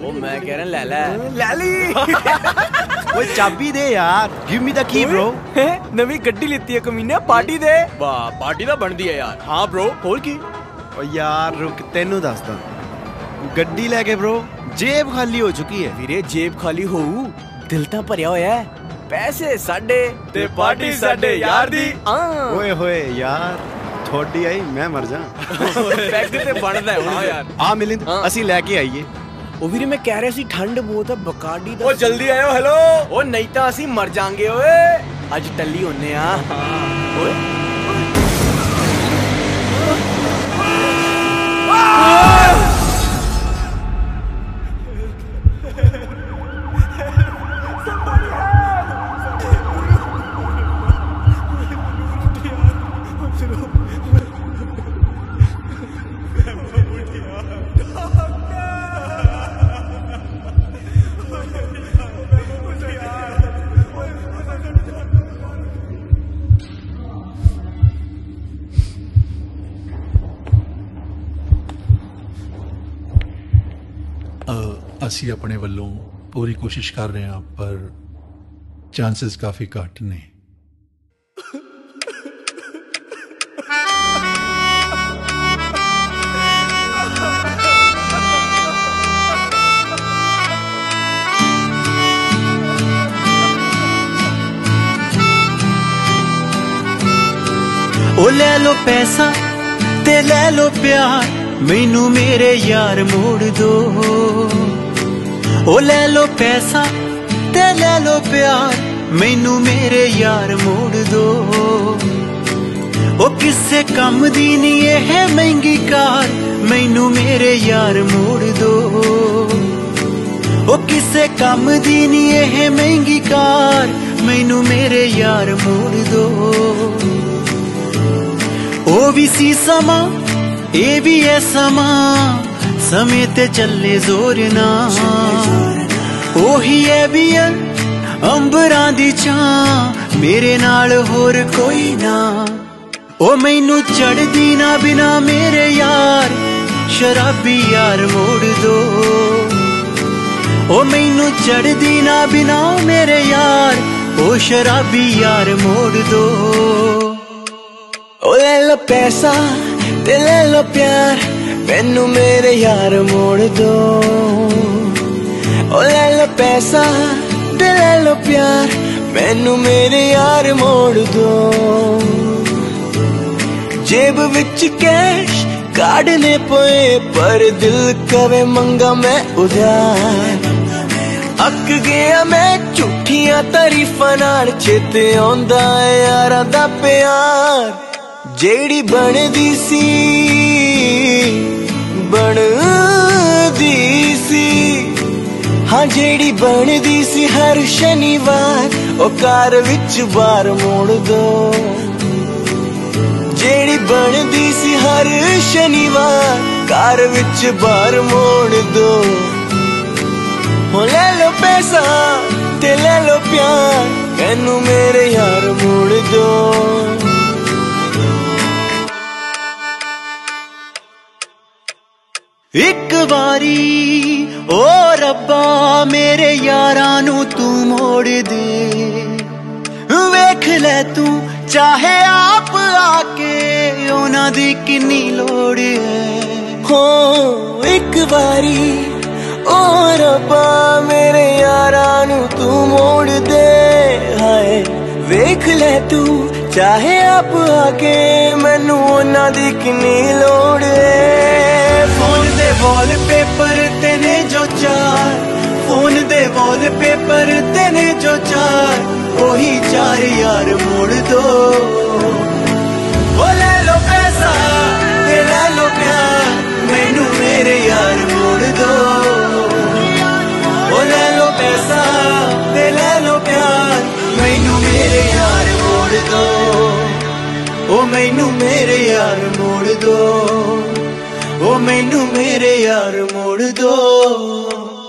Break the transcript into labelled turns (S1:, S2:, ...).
S1: ਉਹ ਮੈਂ ਕਹਿ ਰਿਹਾ ਲੈ ਲੈ।
S2: ਲੈ ਲਈ।
S3: ਓਏ ਚਾਬੀ ਦੇ ਯਾਰ ਗਿਵ ਮੀ ਦਾ ਕੀ bro
S2: ਹੈਂ? ਨਵੀਂ ਗੱਡੀ ਲਿੱਤੀ ਹੈ ਕਮੀਨੇ ਪਾਰਟੀ ਦੇ।
S1: ਵਾਹ ਪਾਰਟੀ ਤਾਂ ਬਣਦੀ ਹੈ ਯਾਰ। ਹਾਂ bro ਹੋਰ ਕੀ?
S3: ਓ ਯਾਰ ਰੁਕ ਤੈਨੂੰ ਦੱਸਦਾ। ਗੱਡੀ ਲੈ ਕੇ bro ਜੇਬ ਖਾਲੀ ਹੋ ਚੁੱਕੀ ਹੈ।
S2: ਵੀਰੇ ਜੇਬ ਖਾਲੀ ਹੋਊ। ਦਿਲ ਤਾਂ ਭਰਿਆ ਹੋਇਆ ਹੈ। ਪੈਸੇ ਸਾਡੇ
S1: ਤੇ ਪਾਰਟੀ ਸਾਡੇ ਯਾਰ ਦੀ।
S3: ਓਏ ਹੋਏ ਯਾਰ ਥੋੜੀ ਆਈ ਮੈਂ ਮਰ ਜਾ।
S1: ਪੈਗ ਤੇ ਬਣਦਾ ਹੈ। ਹਾਂ ਯਾਰ।
S3: ਆ ਮਿਲਿੰਦ। ਅਸੀਂ ਲੈ ਕੇ ਆਈਏ।
S2: ਉਹ ਵੀਰੇ ਮੈਂ ਕਹਿ ਰਿਹਾ ਸੀ ਠੰਡ ਬਹੁਤ ਹੈ ਬਕਾਡੀ ਦਾ
S1: ਉਹ ਜਲਦੀ ਆਇਓ ਹੈਲੋ
S2: ਉਹ ਨਹੀਂ ਤਾਂ ਅਸੀਂ ਮਰ ਜਾਾਂਗੇ ਓਏ ਅੱਜ ਟੱਲੀ ਹੁੰਨੇ ਆ ਓਏ
S4: ਅਸੀਂ ਆਪਣੇ ਵੱਲੋਂ ਪੂਰੀ ਕੋਸ਼ਿਸ਼ ਕਰ ਰਹੇ ਹਾਂ, ਪਰ ਚਾਂਸਸ ਕਾਫੀ ਘੱਟ ਨੇ।
S5: ਉਹ ਲੈ ਲੋ ਪੈਸਾ ਤੇ ਲੈ ਲੋ ਪਿਆਰ। ਮੈਨੂੰ ਮੇਰੇ ਯਾਰ ਮੋੜ ਦੋ। ਉਹ ਲੈ ਲੋ ਪੈਸਾ ਤੇ ਲੈ ਲੋ ਪਿਆਰ, ਮੈਨੂੰ ਮੇਰੇ ਯਾਰ ਮੋੜ ਦੋ। ਉਹ ਕਿਸੇ ਕੰਮ ਦੀ ਨਹੀਂ ਇਹ ਮਹਿੰਗੀ ਕਾਰ, ਮੈਨੂੰ ਮੇਰੇ ਯਾਰ ਮੋੜ ਦੋ। ਉਹ ਕਿਸੇ ਕੰਮ ਦੀ ਨਹੀਂ ਇਹ ਮਹਿੰਗੀ ਕਾਰ, ਮੈਨੂੰ ਮੇਰੇ ਯਾਰ ਮੋੜ ਦੋ। ਉਹ ਵੀ ਸੀ ਸਮਾਂ ਇਹ ਵੀ ਹੈ ਸਮਾਂ, ਸਮੇਂ ਤੇ ਚੱਲੇ ਜ਼ੋਰ ਨਾ ਉਹੀ ਹੈ ਵੀ ਹੈ ਅੰਬਰਾਂ ਦੀ ਛਾਂ, ਮੇਰੇ ਨਾਲ ਹੋਰ ਕੋਈ ਨਾ। ਉਹ ਮੈਨੂੰ ਚੜਦੀ ਨਾ ਬਿਨਾ ਮੇਰੇ ਯਾਰ, ਸ਼ਰਾਬੀ ਯਾਰ ਮੋੜ ਦੋ। ਉਹ ਮੈਨੂੰ ਚੜਦੀ ਨਾ ਬਿਨਾ ਮੇਰੇ ਯਾਰ, ਉਹ ਸ਼ਰਾਬੀ ਯਾਰ ਮੋੜ ਦੋ।
S2: ਉਹ ਲੈ ਲੋ ਪੈਸਾ ਤੇ ਲੈ ਲੋ ਪਿਆਰ, ਮੈਨੂੰ ਮੇਰੇ ਯਾਰ ਮੋੜ ਦੋ। ਉਹ ਲੈ ਲੋ ਪੈਸਾ ਤੇ ਲੈ ਲੋ ਪਿਆਰ, ਮੈਨੂੰ ਮੇਰੇ ਯਾਰ ਮੋੜ ਦੋ। ਜੇਬ ਵਿੱਚ ਕੈਸ਼ ਕਾਢਨੇ ਪਏ, ਪਰ ਦਿਲ ਕਵੇ ਮੰਗਾ ਮੈਂ ਉਧਾਰ। ਅੱਕ ਗਿਆ ਮੈਂ ਝੂਠੀਆਂ ਤਾਰੀਫਾਂ ਨਾਲ ਚੇਤੇ ਆਉਂਦਾ ਏ ਯਾਰਾਂ ਦਾ ਪਿਆਰ। ਜਿਹੜੀ ਬਣਦੀ ਸੀ ਬਣਦੀ ਸੀ। ਹਾਂ, ਜਿਹੜੀ ਬਣਦੀ ਸੀ ਹਰ ਸ਼ਨੀਵਾਰ, ਉਹ ਕਾਰ ਵਿੱਚ ਬਾਰ ਮੋੜ ਦੋ। ਜਿਹੜੀ ਬਣਦੀ ਸੀ ਹਰ ਸ਼ਨੀਵਾਰ ਕਾਰ ਵਿੱਚ ਬਾਰ ਮੋੜ ਦੋ। ਹੋ ਲੈ ਲੋ ਪੈਸਾ ਤੇ ਲੈ ਲੋ ਪਿਆਰ ਮੈਨੂੰ ਮੇਰੇ ਯਾਰ ਮੋੜ ਦੋ।
S5: ਇੱਕ ਵਾਰੀ, ਓ ਰੱਬਾ, ਮੇਰੇ ਯਾਰਾਂ ਨੂੰ ਤੂੰ ਮੋੜ ਦੇ। ਵੇਖ ਲੈ ਤੂੰ, ਚਾਹੇ ਆਪ ਆ ਕੇ ਉਹਨਾਂ ਦੀ ਕਿੰਨੀ ਲੋੜ ਹੈ।
S2: ਹੋ, ਇੱਕ ਵਾਰੀ, ਓ ਰੱਬਾ, ਮੇਰੇ ਯਾਰਾਂ ਨੂੰ ਤੂੰ ਮੋੜ ਦੇ। ਹਾਏ, ਵੇਖ ਲੈ ਤੂੰ, ਚਾਹੇ ਆਪ ਆ ਕੇ ਮੈਨੂੰ ਉਹਨਾਂ ਦੀ ਕਿੰਨੀ ਲੋੜ ਏ
S5: ਵਾਲਪੇਪਰ ਤੇ ਨੇ ਜੋ ਚਾਰ ਫੋਨ ਦੇ ਵਾਲਪੇਪਰ ਤੇ ਨੇ ਜੋ ਚਾਰ, ਉਹੀ ਚਾਰ ਯਾਰ ਮੋੜ ਦੋ। ਉਹ ਲੈ ਲੋ ਪੈਸਾ ਤੇ ਲੈ ਲੋ ਪਿਆਰ, ਮੈਨੂੰ ਮੇਰੇ ਯਾਰ ਮੋੜ ਦੋ। ਉਹ ਲੈ ਲੋ ਪੈਸਾ ਤੇ ਲੈ ਲੋ ਪਿਆਰ, ਮੈਨੂੰ ਮੇਰੇ ਯਾਰ ਮੋੜ ਦੋ। ਉਹ ਮੈਨੂੰ ਮੇਰੇ ਯਾਰ ਮੋੜ ਦੋ। ਉਹ ਮੈਨੂੰ ਮੇਰੇ ਯਾਰ ਮੋੜ ਦੋ।